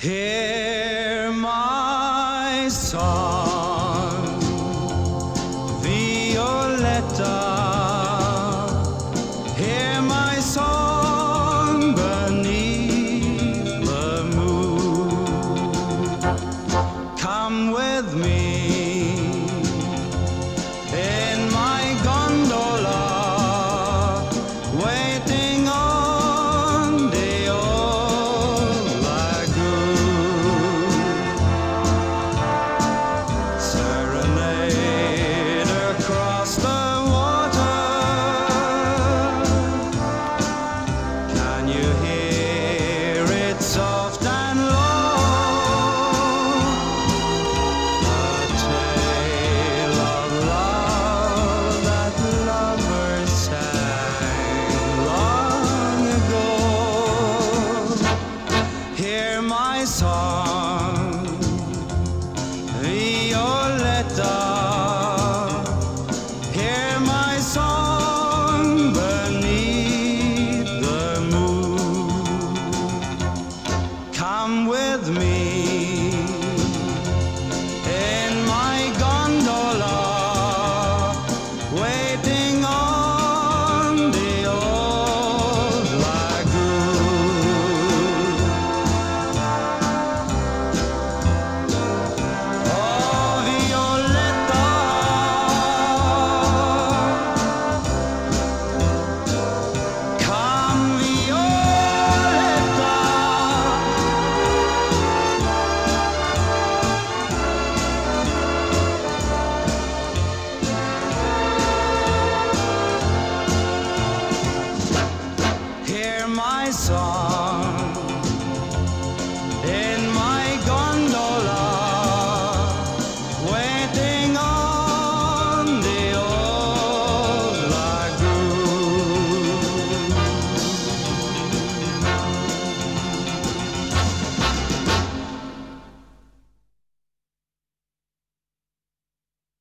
Hear my song, Violetta. Hear my song beneath the moon. Come with me Hear my song, Violetta. Hear my song beneath the moon. Come with me in my gondola, waiting on